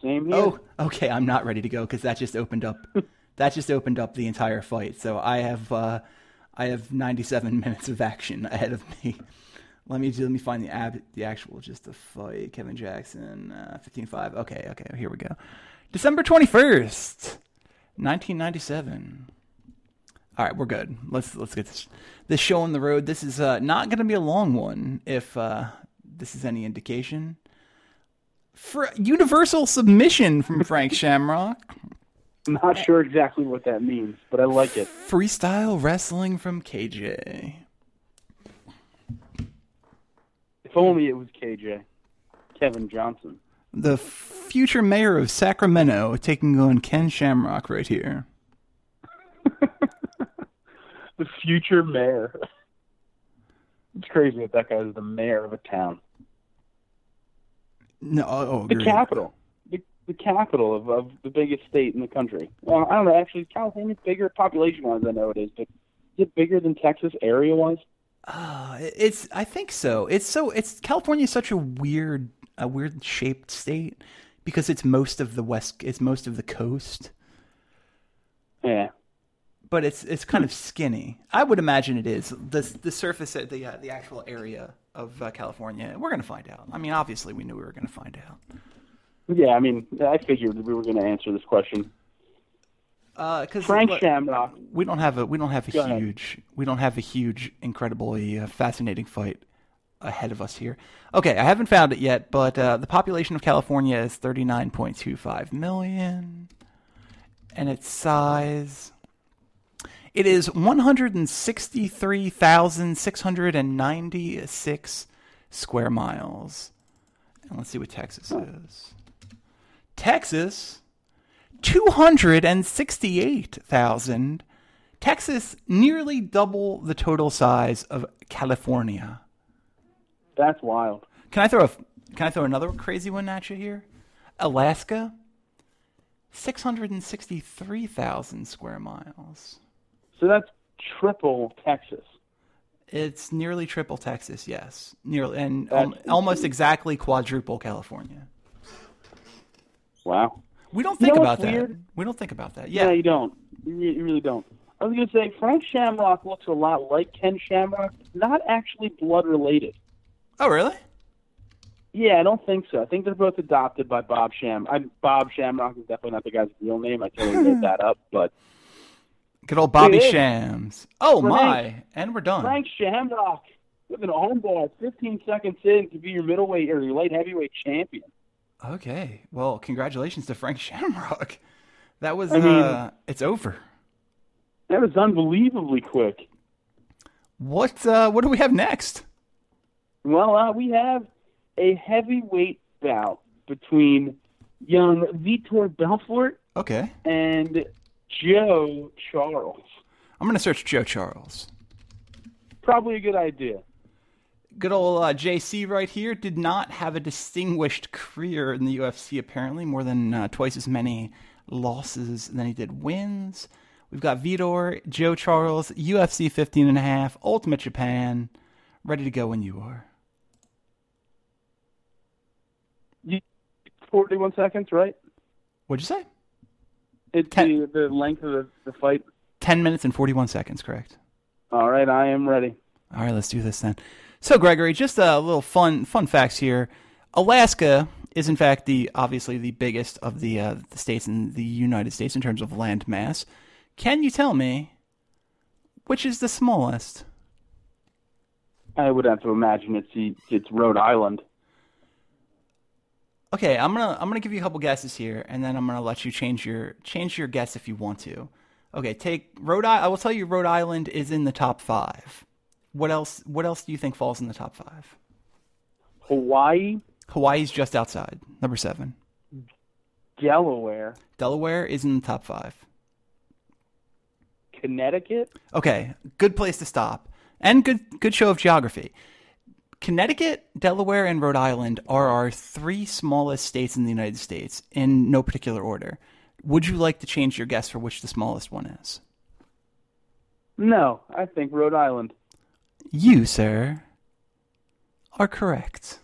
Same here. Oh, okay. I'm not ready to go because that just opened up. that just opened up the entire fight. So I have, uh, I have 97 minutes of action ahead of me. Let me let me find the ab, the actual just the fight. Kevin Jackson, uh, 15-5. Okay, okay. Here we go. December 21st, 1997. All right, we're good. Let's let's get this this show on the road. This is uh, not going to be a long one, if uh, this is any indication. For universal submission from Frank Shamrock. I'm not sure exactly what that means, but I like it. Freestyle wrestling from KJ. If only it was KJ, Kevin Johnson. The future mayor of Sacramento taking on Ken Shamrock right here. The future mayor. It's crazy that that guy is the mayor of a town. No, oh, oh, The capital. The, the capital of, of the biggest state in the country. Well, I don't know. Actually, California's bigger population wise. I know it is, but is it bigger than Texas area wise? Uh, it's I think so. It's so it's California is such a weird a weird shaped state because it's most of the west it's most of the coast, Yeah. But it's it's kind of skinny. I would imagine it is. The the surface the uh, the actual area of uh, California. We're going to find out. I mean, obviously we knew we were going to find out. Yeah, I mean, I figured we were going to answer this question. Uh, cuz Frank Shamrock. we don't have a we don't have a Go ahead. huge we don't have a huge incredibly uh, fascinating fight ahead of us here. Okay, I haven't found it yet, but uh, the population of California is 39.25 million and its size it is 163,696 square miles. And let's see what Texas is. Texas 268,000. Texas nearly double the total size of California. That's wild. Can I throw a can I throw another crazy one at you here? Alaska 663,000 square miles. So that's triple Texas. It's nearly triple Texas, yes. Nearly and al- almost exactly quadruple California. Wow. We don't You think know about that. weird? We don't think about that. Yeah, you don't. You re- you really don't. I was going to say Frank Shamrock looks a lot like Ken Shamrock, not actually blood related. Oh, really? Yeah, I don't think so. I think they're both adopted by Bob Sham. I, Bob Shamrock is definitely not the guy's real name. I totally made that up. But Good old Bobby Shams. Oh Frank- my! And we're done. Frank Shamrock with an armbar 15 seconds in to be your middleweight or your light heavyweight champion. Okay. Well, congratulations to Frank Shamrock. That was I mean- uh it's over. That was unbelievably quick. What uh what do we have next? Well, uh, we have a heavyweight bout between young Vitor Belfort Okay. and Joe Charles. I'm going to search Joe Charles. Probably a good idea. Good old uh, JC right here did not have a distinguished career in the UFC apparently, more than uh, twice as many losses than he did wins. We've got Vitor, Joe Charles, UFC 15 and a half, Ultimate Japan, Ready to go when you are. 41 seconds, right? What'd you say? It's Ten- the, the length of the, the fight. 10 minutes and 41 seconds, correct? All right, I am ready. All right, let's do this then. So, Gregory, just a little fun fun facts here. Alaska is, in fact, the obviously the biggest of the uh, the states in the United States in terms of land mass. Can you tell me which is the smallest? I would have to imagine it's it's Rhode Island. Okay, I'm gonna I'm gonna give you a couple guesses here, and then I'm gonna let you change your change your guess if you want to. Okay, take Rhode I I will tell you Rhode Island is in the top five. What else? What else do you think falls in the top five? Hawaii, Hawaii's just outside, number seven. Delaware, Delaware is in the top five. Connecticut, Okay, good place to stop, and good good show of geography. Connecticut, Delaware, and Rhode Island are our three smallest states in the United States in no particular order. Would you like to change your guess for which the smallest one is? No, I think Rhode Island. You, sir, are correct.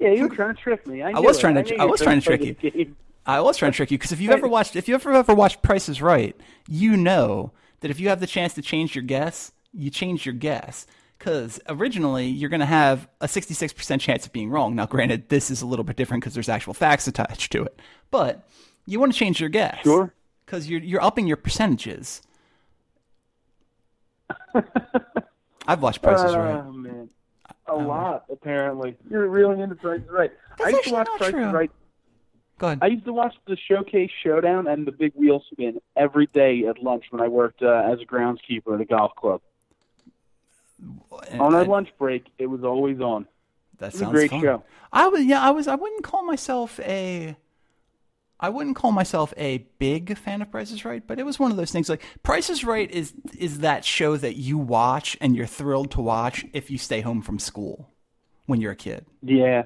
Yeah, you were trying to trick me. I, knew was it. trying to you I was trying to trick game. I was trying to trick you because if you've ever watched, if you ever ever watched Price is Right, you know that if you have the chance to change your guess, you change your guess. Because originally you're going to have a 66% chance of being wrong. Now, granted, this is a little bit different because there's actual facts attached to it, but you want to change your guess. Sure. Because you're you're upping your percentages. I've watched Prices is Right. Oh man, a lot apparently. You're really into Price is Right. I used to watch true. Right. Go ahead. I used to watch the Showcase Showdown and the Big Wheel Spin every day at lunch when I worked uh, as a groundskeeper at a golf club. On our lunch break, it was always on. that sounds great fun. show. I was yeah, I was I wouldn't call myself a I wouldn't call myself a big fan of Price is Right, but it was one of those things like Price is Right is is that show that you watch and you're thrilled to watch if you stay home from school when you're a kid. Yeah.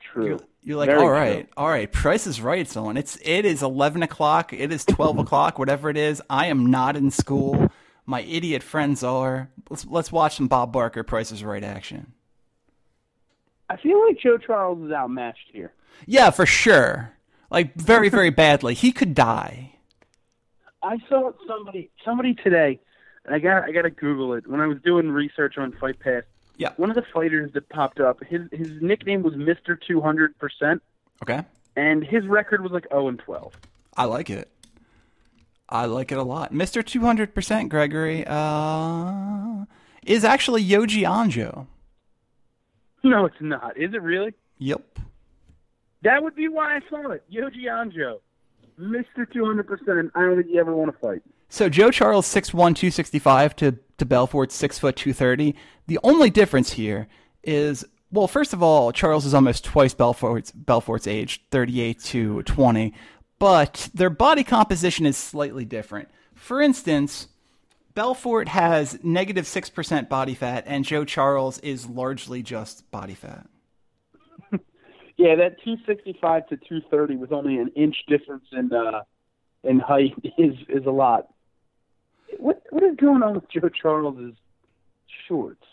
True. You're, you're like, Very all right, true. all right, Price is Right, someone. It's it is eleven o'clock, it is twelve o'clock, whatever it is. I am not in school. My idiot friends are. Let's let's watch some Bob Barker Price is Right action. I feel like Joe Charles is outmatched here. Yeah, for sure. Like very, very badly. He could die. I saw somebody somebody today, and I got I got to Google it. When I was doing research on Fight Pass, Yeah. one of the fighters that popped up, his his nickname was Mister Two Hundred Percent, Okay. and his record was like zero and twelve. I like it. I like it a lot. Mr. 200% Gregory uh, is actually Yoji Anjo. No, it's not. Is it really? Yep. That would be why I saw it. Yoji Anjo, Hundred Percent. I don't think you ever want to fight. So Joe Charles 6'1", 265 to, to Belfort 6 foot 230. The only difference here is, well, first of all, Charles is almost twice Belfort's, Belfort's age, 38 to 20. But their body composition is slightly different. For instance, Belfort has negative 6% body fat, and Joe Charles is largely just body fat. Yeah, that 265 to 230 with only an inch difference in uh, in height is is a lot. What what is going on with Joe Charles's shorts?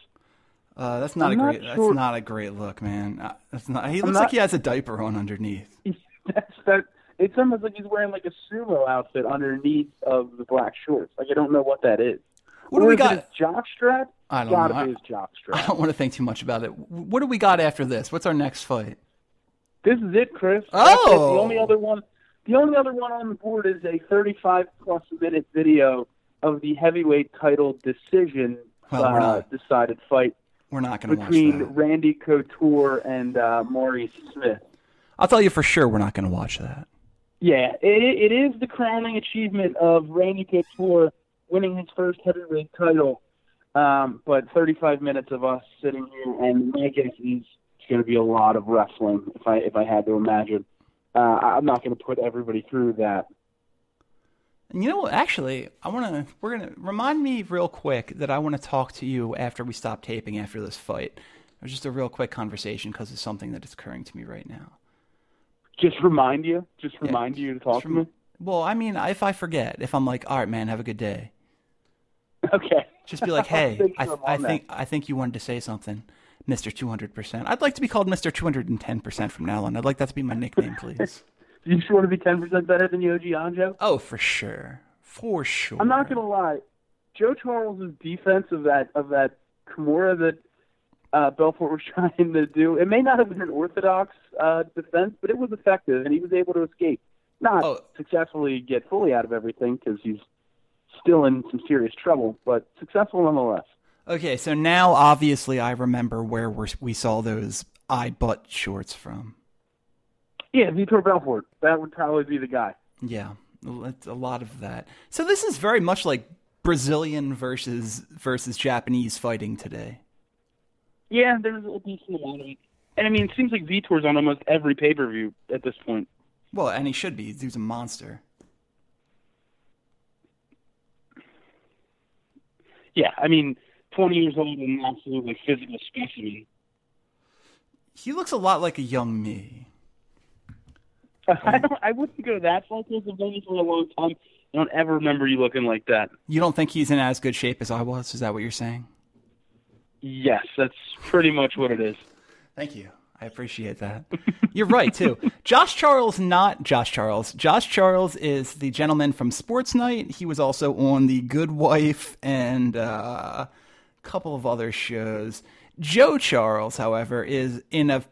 Uh, that's not I'm a not great. That's not a great look, man. Uh, That's not. He looks not- like he has a diaper on underneath. That's that. It's almost like he's wearing like a sumo outfit underneath of the black shorts. Like I don't know what that is. What do we got? his jock strap? I don't Gotta know. be his jock I don't want to think too much about it. What do we got after this? What's our next fight? This is it, Chris. That's it. Oh! The only other one, the only other one on the board is a 35 plus minute video of the heavyweight title decision Well, uh, not- decided fight We're not going to watch between. Randy Couture and uh, Maurice Smith. I'll tell you for sure, we're not going to watch that. Yeah, it, it is the crowning achievement of Randy Couture winning his first heavyweight title. Um, but 35 minutes of us sitting here, and my guess is it's going to be a lot of wrestling. If I if I had to imagine, uh, I'm not going to put everybody through that. And you know what? Actually, I want to. We're going to remind me real quick that I want to talk to you after we stop taping after this fight. It was just a real quick conversation because it's something that is occurring to me right now. Just remind you, just Yeah, remind you to talk to me. Well, I mean, if I forget, if I'm like, all right, man, have a good day. Okay. Just be like, hey, I, I'm that. think I think you wanted to say something, Mister Two Hundred Percent. I'd like to be called Mister Two Hundred and Ten Percent from now on. I'd like that to be my nickname, please. You sure want to be ten percent better than Yoji Anjo? oh, for sure, for sure. I'm not gonna lie. Joe Charles's defense of that of that Kimura that uh, Belfort was trying to do, it may not have been an orthodox uh, defense, but it was effective, and he was able to escape. Not Oh. successfully get fully out of everything because he's still in some serious trouble, but successful nonetheless. Okay, so now obviously I remember where we're, we saw those eye butt shorts from. Yeah, Vitor Belfort. That would probably be the guy. Yeah, it's a lot of that. So this is very much like Brazilian versus versus Japanese fighting today. Yeah, there's a decent amount of it. And I mean, it seems like Vitor's on almost every pay per view at this point. Well, and he should be. He's a monster. Yeah, I mean, 20 years old and an absolute like physical specimen. He looks a lot like a young me. I don't. I wouldn't go that far because I've done this for a long time. I don't ever remember you looking like that. You don't think he's in as good shape as I was? Is that what you're saying? Yes, that's pretty much what it is. Thank you. I appreciate that. You're right too. Josh Charles, not Josh Charles. Josh Charles is the gentleman from Sports Night. He was also on The Good Wife and uh, a couple of other shows. Joe Charles, however, is in a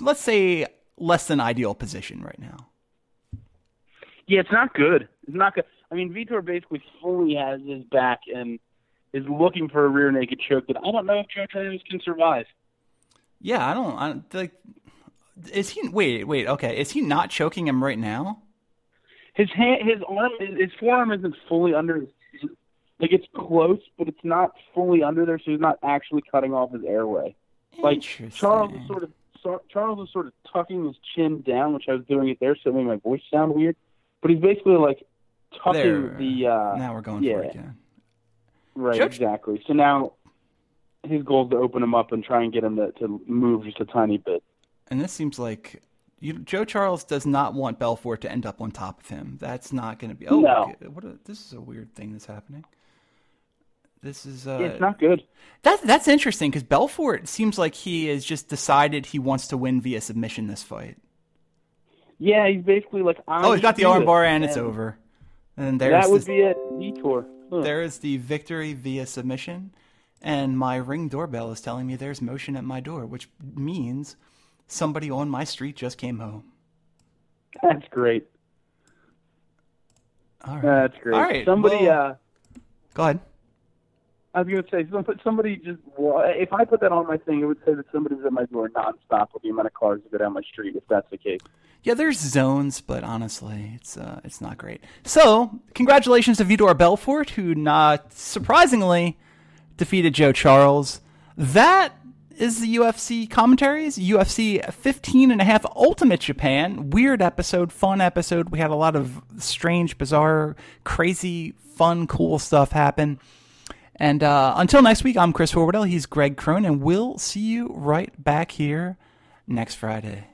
let's say less than ideal position right now. Yeah, it's not good. It's not good. I mean, Vitor basically fully has his back and is looking for a rear naked choke that I don't know if Joe Charles can survive. Yeah, I don't. I like. Is he? Wait, wait. Okay, is he not choking him right now? His hand, his arm, his forearm isn't fully under. Like it's close, but it's not fully under there, so he's not actually cutting off his airway. Like Charles is sort of Charles is sort of tucking his chin down, which I was doing it there, so it made my voice sound weird. But he's basically like tucking There. the uh, now we're going yeah, for it again. Right, Joe- exactly. So now his goal is to open him up and try and get him to, to move just a tiny bit. And this seems like you, Joe Charles does not want Belfort to end up on top of him. That's not going to be. Oh, No. what? A, this is a weird thing that's happening. This is uh, it's not good. that that's interesting because Belfort seems like he has just decided he wants to win via submission this fight. Yeah, he's basically like I'm Oh, he's got the armbar this. and it's over. And there's That would this- be it. Vitor. Huh. there is the victory via submission, and my ring doorbell is telling me there's motion at my door, which means somebody on my street just came home. That's great. All right. That's great. All right, Somebody, well- uh, Go ahead. I was going to say, somebody just, if I put that on my thing, it would say that somebody's at my door nonstop with the amount of cars that go down my street, if that's the case. Yeah, there's zones, but honestly, it's uh, it's not great. So, congratulations to Vitor Belfort, who not surprisingly defeated Joe Charles. That is the UFC commentaries. UFC 15 and a half Ultimate Japan. Weird episode, fun episode. We had a lot of strange, bizarre, crazy, fun, cool stuff happen. And uh, until next week, I'm Chris Horwedel. He's Greg Crone, and we'll see you right back here next Friday.